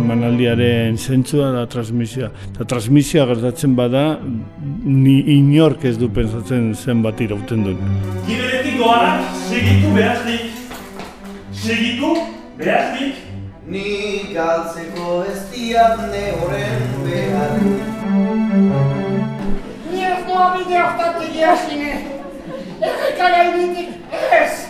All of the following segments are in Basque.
emanaldiaren zentzua da transmisioa. Eta transmisioa gertatzen bada, ni inork ez du pensatzen zenbat irauten duen. Giberetik doanak, segitu behaznik. Segitu behaznik. Ni galtzeko ez diatne horren behar. Ni ez doa bide hortatik jasine. Errekara ibitik ez.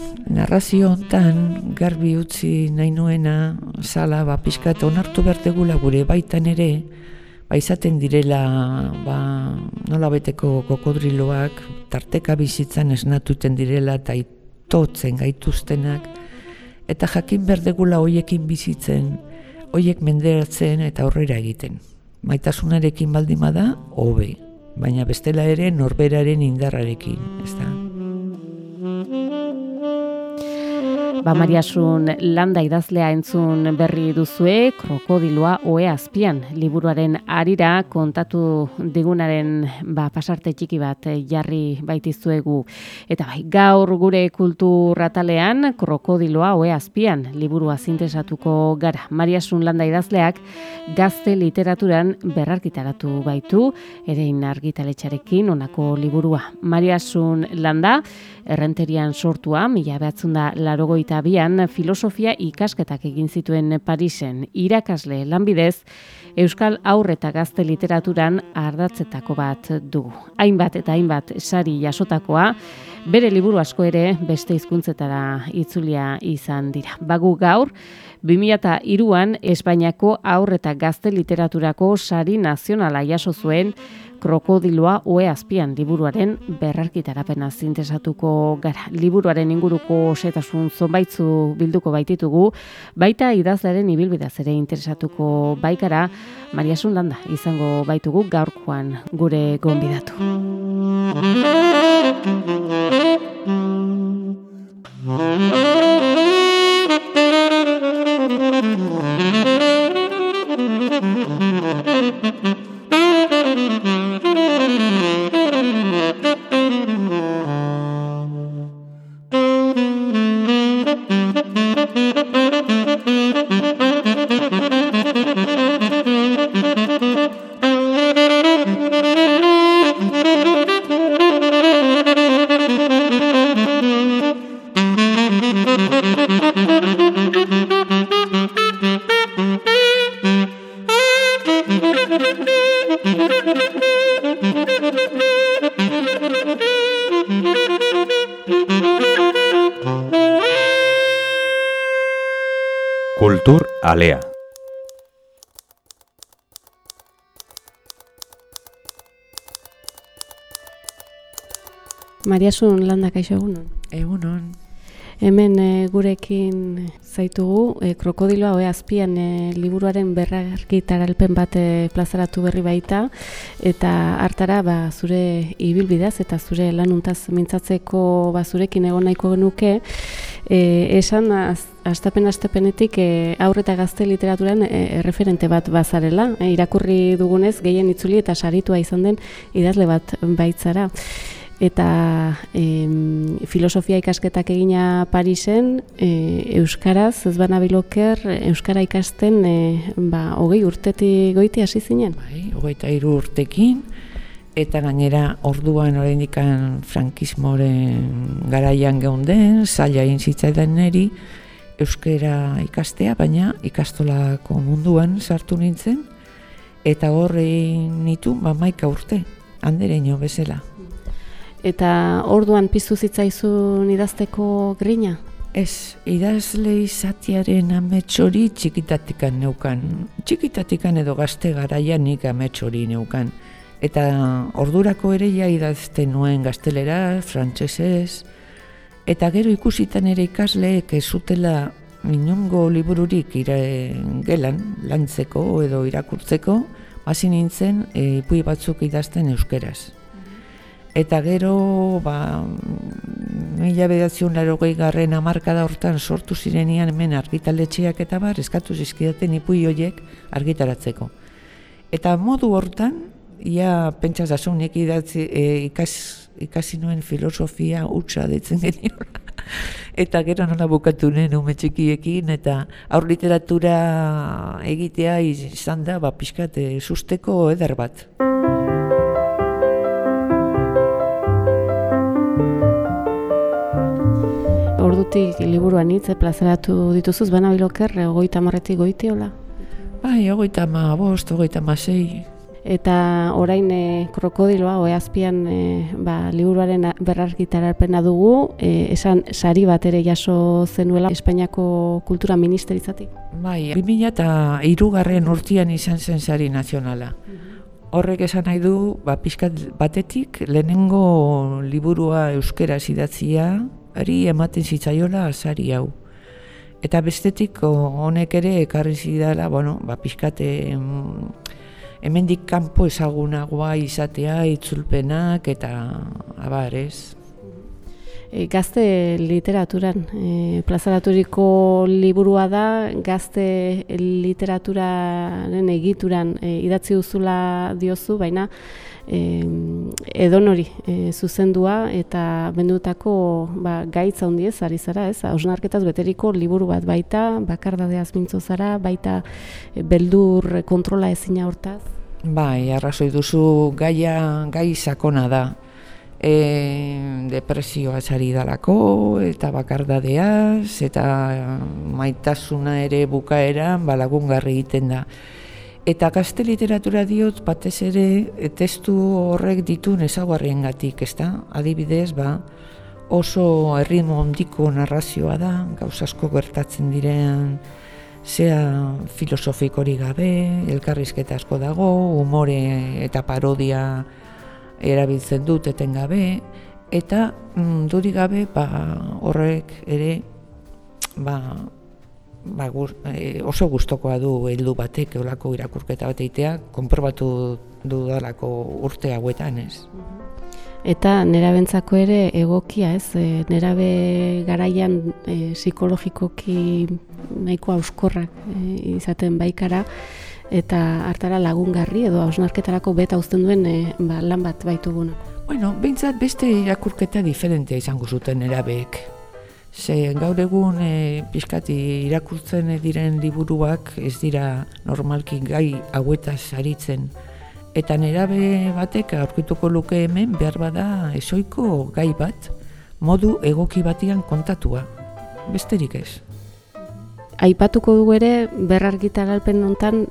narrazio hontan garbi utzi nahi nuena sala ba pixkat onartu bertegula gure baitan ere ba izaten direla ba nola beteko kokodriloak tarteka bizitzan esnatuten direla eta itotzen gaituztenak eta jakin berdegula hoiekin bizitzen hoiek menderatzen eta aurrera egiten. Maitasunarekin baldima da, hobe, baina bestela ere norberaren indarrarekin, ez da? Ba, Mariasun landa idazlea entzun berri duzue, krokodiloa oe azpian, liburuaren arira kontatu digunaren ba, pasarte txiki bat eh, jarri baitizuegu. Eta bai, gaur gure kulturratalean, krokodiloa oe azpian, liburua zintesatuko gara. Mariasun landa idazleak gazte literaturan berrarkitaratu baitu, erein argitaletxarekin onako liburua. Mariasun landa, errenterian sortua, mila behatzen da larogoita bian filosofia ikasketak egin zituen Parisen irakasle lanbidez, Euskal aurre eta gazte literaturan ardatzetako bat dugu. Hainbat eta hainbat sari jasotakoa, bere liburu asko ere beste hizkuntzetara itzulia izan dira. Bagu gaur, 2002an Espainiako aurre eta gazte literaturako sari nazionala jaso zuen krokodiloa oe azpian liburuaren berrarkitarapena zintesatuko gara. Liburuaren inguruko setasun zonbaitzu bilduko baititugu, baita idazlaren ibilbidaz ere interesatuko baikara, Mariasun landa izango baitugu gaurkoan gure gonbidatu. Mariasun landa kaixo egunon. Egunon, Hemen e, gurekin zaitugu, e, krokodiloa oe azpian e, liburuaren berrarkitaralpen bat e, plazaratu berri baita, eta hartara ba, zure ibilbidaz eta zure lanuntaz mintzatzeko ba, zurekin egon nahiko genuke, e, esan az, astapen astapenetik e, aurre eta gazte literaturan e, erreferente bat bazarela, e, irakurri dugunez gehien itzuli eta saritua izan den idazle bat baitzara eta em, filosofia ikasketak egina Parisen, e, Euskaraz, ez bana biloker, Euskara ikasten e, ba, hogei urtetik goiti hasi zinen. bai, hogeita hiru urtekin, eta gainera orduan oraindikan frankismoren garaian geunden, zaila egin zitzaidan neri, euskera ikastea, baina ikastolako munduan sartu nintzen, eta horre nitu, ba, maika urte, andereño bezala. Eta orduan piztu zitzaizun idazteko grina? Ez, idazle izatiaren amets hori txikitatikan neukan. Txikitatikan edo gazte garaian nik amets hori neukan. Eta ordurako ere ja idazten nuen gaztelera, frantsesez, eta gero ikusitan ere ikasleek ez zutela inungo libururik ire, gelan, lantzeko edo irakurtzeko, hasi nintzen e, ipui batzuk idazten euskeraz. Eta gero, ba, mila bedatziun laro garren amarkada hortan sortu zirenian hemen argitaletxeak eta bar, eskatu zizkidaten ipui horiek argitaratzeko. Eta modu hortan, ia pentsa zasunik idatzi, e, ikas, ikasi nuen filosofia utza ditzen genioa. eta gero nola bukatu nuen ume txikiekin, eta aur literatura egitea izan da, ba, pixkat, e, susteko eder bat. Ordutik liburuan hitz plazaratu dituzuz, bana biloker, goita marretik goiti, hola? Bai, ogoita ma bost, ogoita ma sei. Eta orain e, krokodiloa, oeazpian e, ba, liburuaren berrargitarapena dugu, e, esan sari bat ere jaso zenuela Espainiako Kultura Ministeritzatik. Bai, 2000 eta irugarren urtian izan zen sari nazionala. Horrek esan nahi du, ba, pixkat batetik, lehenengo liburua euskera idatzia, ari ematen zitzaiola sari hau. Eta bestetik honek ere ekarri zidala, bueno, ba, pixkate hemendik kanpo ezagunagoa izatea, itzulpenak eta abar, ez? E, gazte literaturan, e, plazaraturiko liburua da, gazte literaturaren egituran e, idatzi duzula diozu, baina e, edonori e, zuzendua eta bendutako ba, gaitza hondiez ari zara, ez? Hausnarketaz beteriko liburu bat baita, bakardadeaz mintzo zara, baita beldur kontrola ezina hortaz. Bai, arrazoi duzu gaia gai sakona da. E, depresioa zari dalako eta bakardadeaz eta maitasuna ere bukaeran balagungarri egiten da. Eta gazte literatura diot batez ere testu horrek ditu ezaguarrien gatik, ez da? Adibidez, ba, oso erritmo ondiko narrazioa da, gauz asko gertatzen diren, zea filosofikori gabe, elkarrizketa asko dago, umore eta parodia erabiltzen dut etengabe, eta mm, duri gabe ba, horrek ere ba, ba, gur, e, oso gustokoa du heldu batek olako irakurketa bat egitea, konprobatu dudalako urte hauetan, ez? Eta nerabentzako ere egokia, ez? E, nerabe garaian e, psikologikoki nahiko auskorrak e, izaten baikara eta hartara lagungarri edo hausnarketarako beta uzten duen e, ba, lan bat baitugunako. Bueno, behintzat beste irakurketa diferentea izango zuten nerabeek. Ze gaur egun e, pixkati irakurtzen diren liburuak ez dira normalki gai hauetaz aritzen. Eta nerabe batek aurkituko luke hemen behar bada esoiko gai bat modu egoki batian kontatua. Besterik ez aipatuko dugu ere berrargitaralpen hontan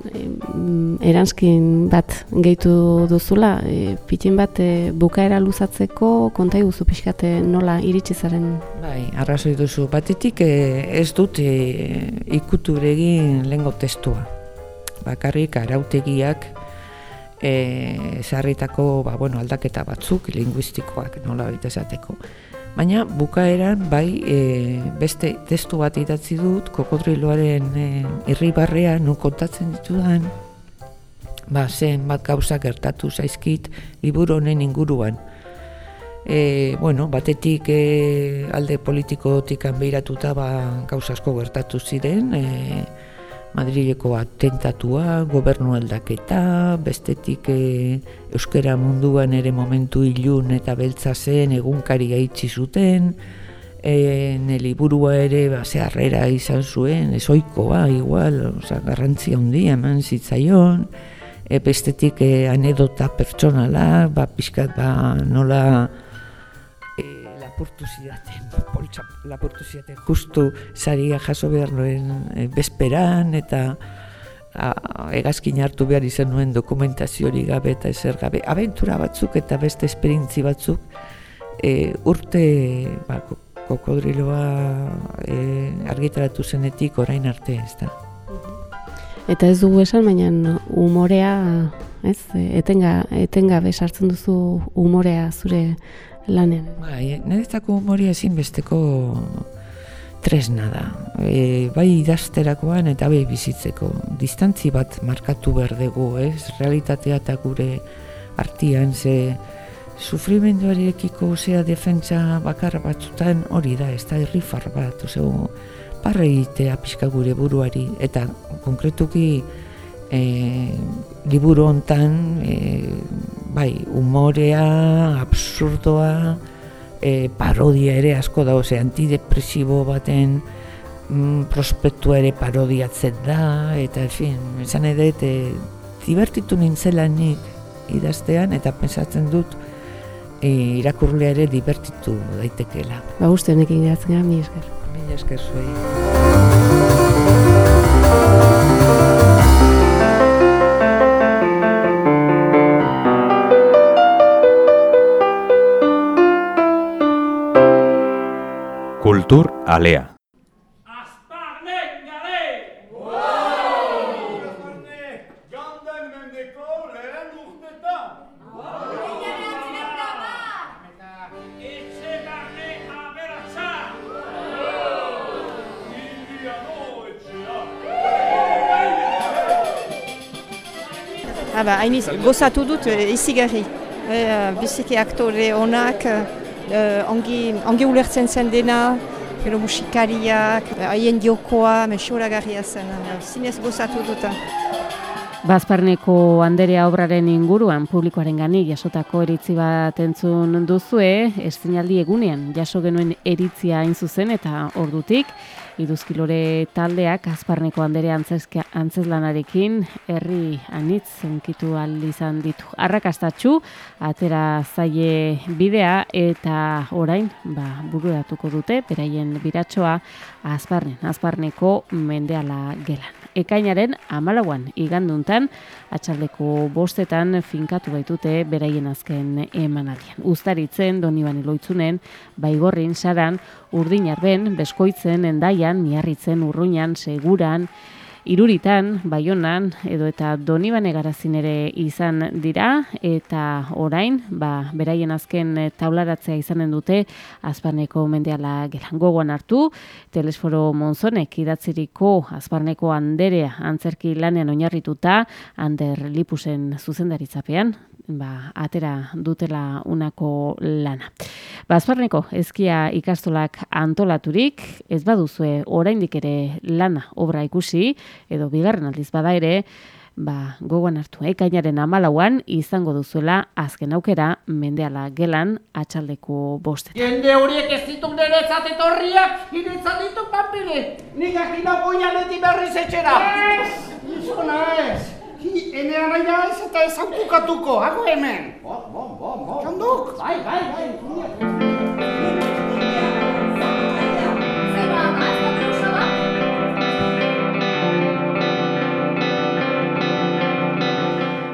eranskin bat gehitu duzula, e, pitin bat e, bukaera luzatzeko konta iguzu pixkate nola iritsi zaren? Bai, arrazoi duzu. Batetik e, ez dut e, ikuturegin lengo testua. Bakarrik arautegiak e, zarritako ba, bueno, aldaketa batzuk, linguistikoak nola baita esateko. Baina bukaeran bai e, beste testu bat idatzi dut kokodriloaren e, irribarrea nu kontatzen ditudan ba zen bat gauza gertatu zaizkit liburu honen inguruan. E, bueno, batetik e, alde politikotik anbeiratuta ba gauza asko gertatu ziren, e, Madrileko atentatua, gobernu aldaketa, bestetik e, euskera munduan ere momentu ilun eta beltza zen egunkari gaitzi zuten, e, neliburua ere ba, zeharrera izan zuen, ezoikoa, igual, oza, garrantzia handia eman zitzaion, e, bestetik e, anedota pertsonala, ba, pixkat ba, nola lapurtu zidaten, poltsa lapurtu zidaten, justu zaria jaso behar nuen e, bezperan, eta a, egazkin hartu behar izan nuen dokumentazioari gabe eta ezer gabe. Abentura batzuk eta beste esperintzi batzuk e, urte ba, kokodriloa e, argitaratu zenetik orain arte ez da. Eta ez dugu esan, baina umorea, ez, etenga, etenga besartzen duzu umorea zure lanen. Bai, niretzako humoria ezinbesteko tresna da. E, bai idazterakoan eta bai bizitzeko. Distantzi bat markatu behar dugu, ez? Realitatea eta gure artian, ze sufrimenduarekiko zea defentsa bakar batzutan hori da, ez da irrifar bat, ozeo, parra egitea pixka gure buruari, eta konkretuki e, liburu hontan e, bai, umorea, absurdoa, e, parodia ere asko da, ose, antidepresibo baten mm, prospektua ere parodiatzen da, eta, en fin, esan edo, e, divertitu nintzela nik idaztean, eta pensatzen dut, e, irakurlea ere divertitu daitekeela. Ba, uste honekin idatzea, mi esker. Mi esker zuei. Indiano etxea! Ah ba, hain iz- gozatu dut eh, izigarri. Eh, biziki aktore onak, eh, ongi, ongi ulertzen zen dena, gero musikariak, haien diokoa, mesoragarria zen. eh, Zinez gozatu dut. Bazparneko Anderea obraren inguruan publikoaren gani jasotako eritzi bat entzun duzue, estinaldi egunean jaso genuen eritzia hain zuzen eta ordutik, iduzkilore taldeak Azparneko Anderea antzezka, antzezlanarekin herri anitz zenkitu al izan ditu. Arrakastatxu, atera zaie bidea eta orain ba, bururatuko dute, beraien biratsoa Azparnen, Azparneko mendeala gelan. Ekainaren amalauan iganduntan, atxaldeko bostetan finkatu baitute beraien azken emanaldian. Uztaritzen, Donibane Loitzunen, Baigorrin, Saran, Urdinarben, Beskoitzen, Endaian, Miarritzen, Urruñan, Seguran, Iruritan, Baionan edo eta Donibane garazin ere izan dira eta orain, ba, beraien azken eh, taularatzea izanen dute Azparneko mendeala gelan. Gogoan hartu, Telesforo Monzonek idatziriko Azparneko Anderea antzerki lanean oinarrituta Ander Lipusen zuzendaritzapean, ba, atera dutela unako lana. Ba, Azparneko ezkia ikastolak antolaturik, ez baduzue oraindik ere lana obra ikusi, edo bigarren aldiz bada ere, ba, gogoan hartu, ekainaren amalauan izango duzuela azken aukera mendeala gelan atxaldeko bostetan. Jende horiek ez dituk niretzat etorriak, niretzat dituk papire. Nik akina goia leti berriz etxera. Ez, izona ez. Hi, enea nahi ez eta ez haukukatuko, hago hemen. Bo, bo, bo, bo. Txanduk. Bai, bai, bai.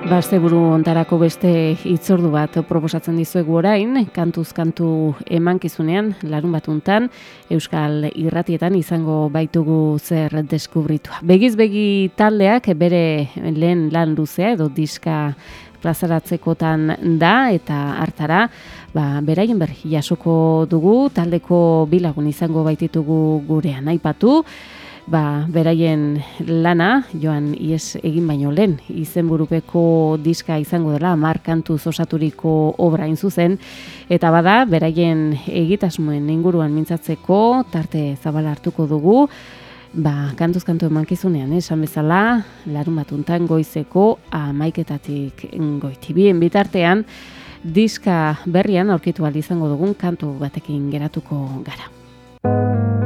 Basteburu ontarako beste hitzordu bat proposatzen dizuegu orain, kantuz kantu emankizunean, larun batuntan, Euskal Irratietan izango baitugu zer deskubritua. Begiz begi taldeak bere lehen lan luzea edo diska plazaratzekotan da eta hartara ba, beraien berri jasoko dugu, taldeko bilagun izango baititugu gurean aipatu, ba, beraien lana, joan ies egin baino lehen, izenburupeko diska izango dela, mar kantuz osaturiko obra zuzen, eta bada, beraien egitasmoen inguruan mintzatzeko, tarte zabala hartuko dugu, Ba, kantuz kantu emankizunean, eh, esan bezala, larun batuntan goizeko amaiketatik goiti. Bien bitartean, diska berrian aurkitu izango dugun kantu batekin geratuko gara.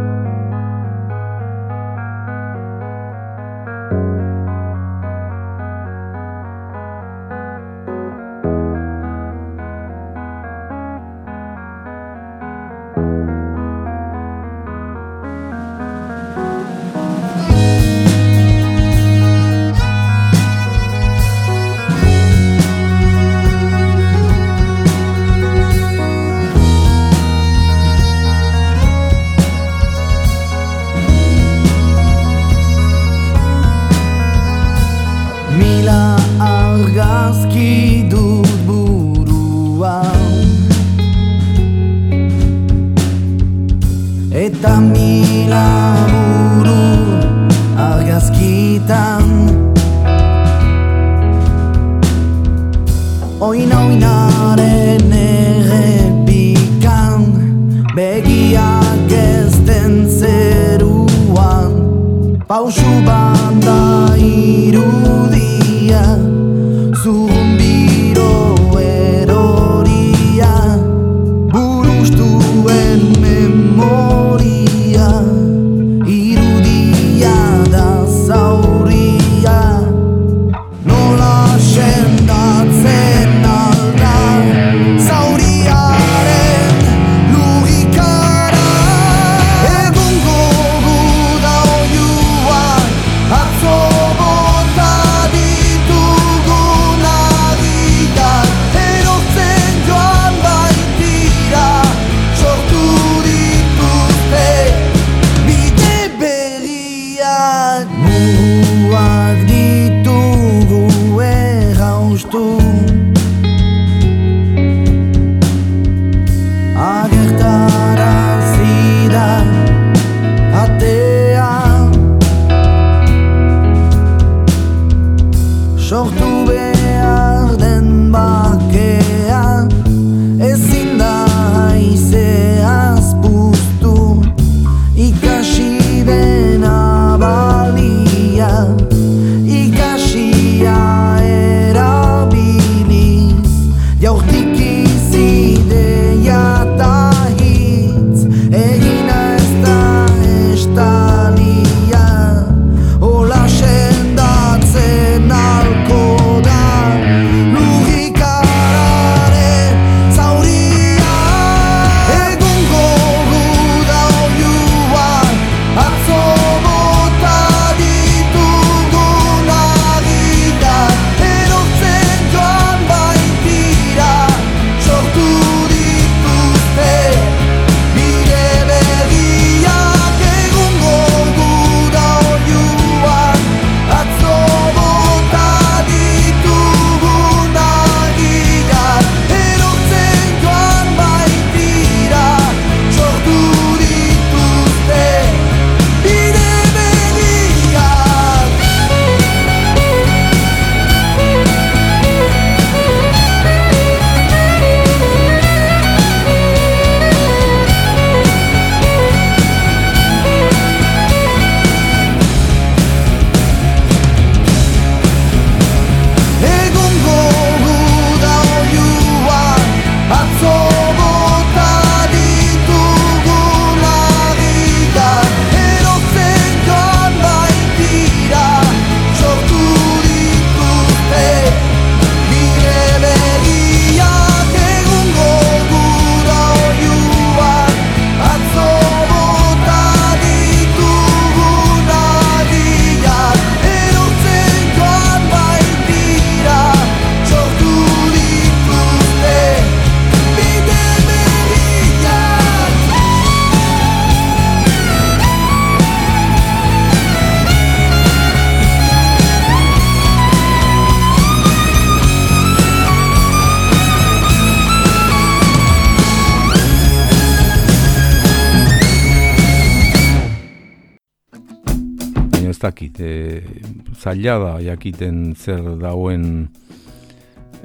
Zaila da jakiten zer dauen,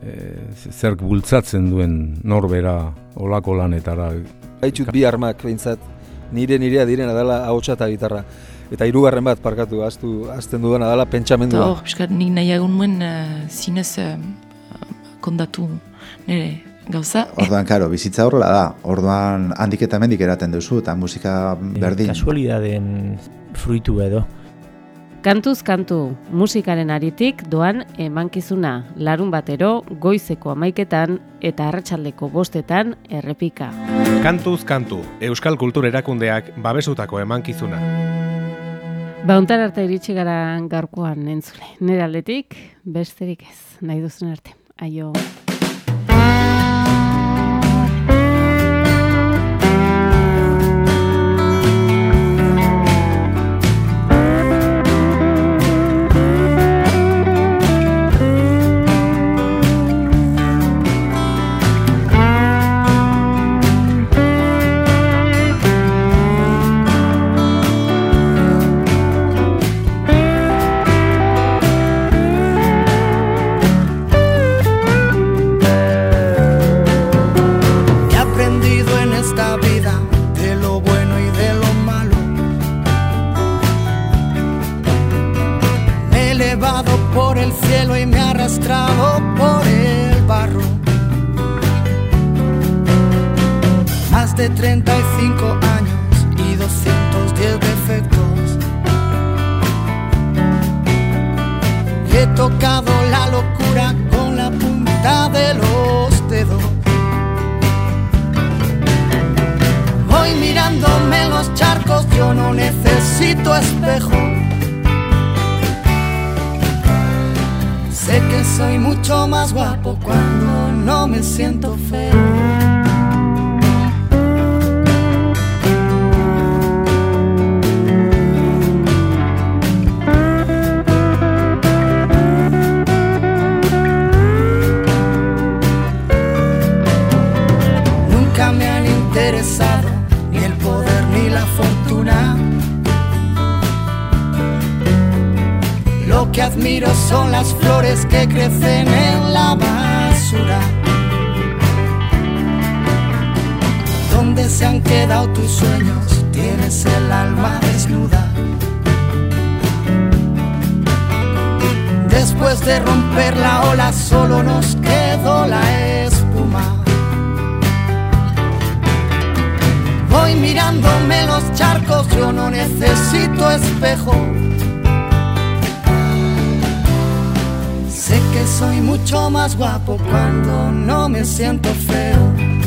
e, zer bultzatzen duen norbera olako lanetara. Haitxut bi armak behintzat, nire nirea direna dela ahotsa eta gitarra. Eta hirugarren bat parkatu, aztu, azten dudana dela Eta pentsamendua. hor, piskat nik nahiago nuen uh, zinez uh, kondatu nire gauza. Orduan, karo, bizitza horrela da. Orduan, handik eta mendik eraten duzu, eta musika berdin. Kasualidaden fruitu edo. Kantuz kantu musikaren aritik doan emankizuna larun batero goizeko amaiketan eta arratsaldeko bostetan errepika. Kantuz kantu, Euskal Kultur Erakundeak babesutako emankizuna. Bauntar arte iritsi gara gaurkoan entzule. Nire aldetik, besterik ez, nahi duzun arte. Aio. He tocado la locura con la punta de los dedos. Voy mirándome los charcos, yo no necesito espejo. Sé que soy mucho más guapo cuando no me siento feo. Admiro son las flores que crecen en la basura. ¿Dónde se han quedado tus sueños? Tienes el alma desnuda. Después de romper la ola solo nos quedó la espuma. Voy mirándome los charcos, yo no necesito espejo. Sé que soy mucho más guapo cuando no me siento feo.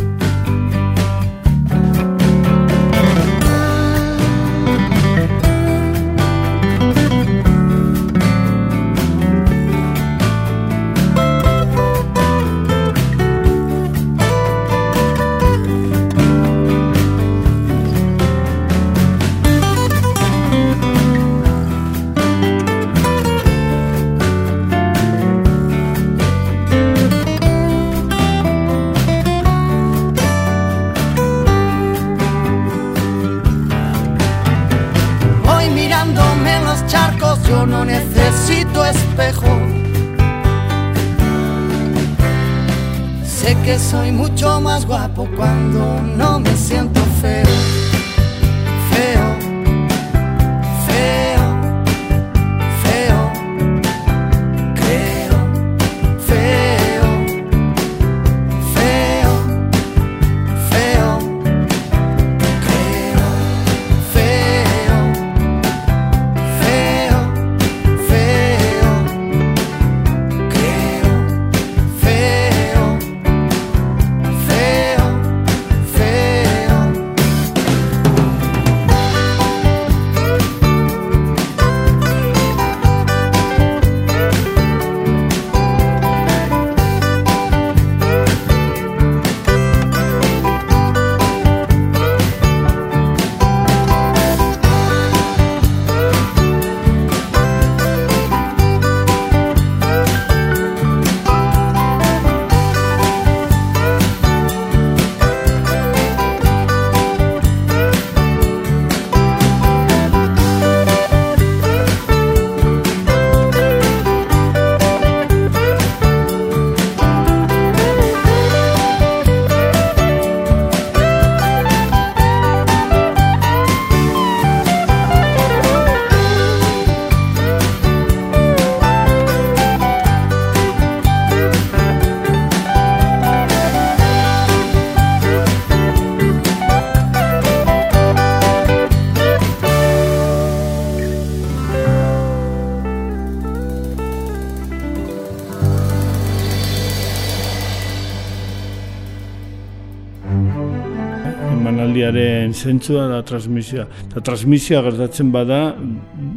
Emanaldiaren zentzua da transmisioa. Eta transmisioa gertatzen bada,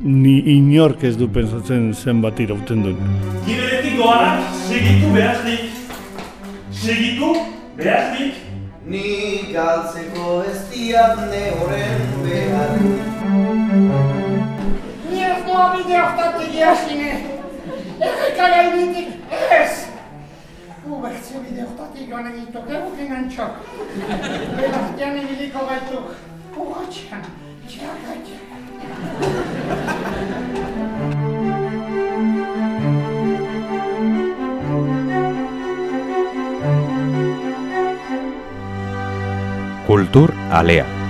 ni inork ez du pensatzen zenbat irauten duen. Giberetik doanak segitu behaznik. Segitu behaznik. Ni galtzeko ez diat ne horren behar Ni ez doa bide hortatik jasine. Erreka gainetik ez. kuuekse Kultur Alea.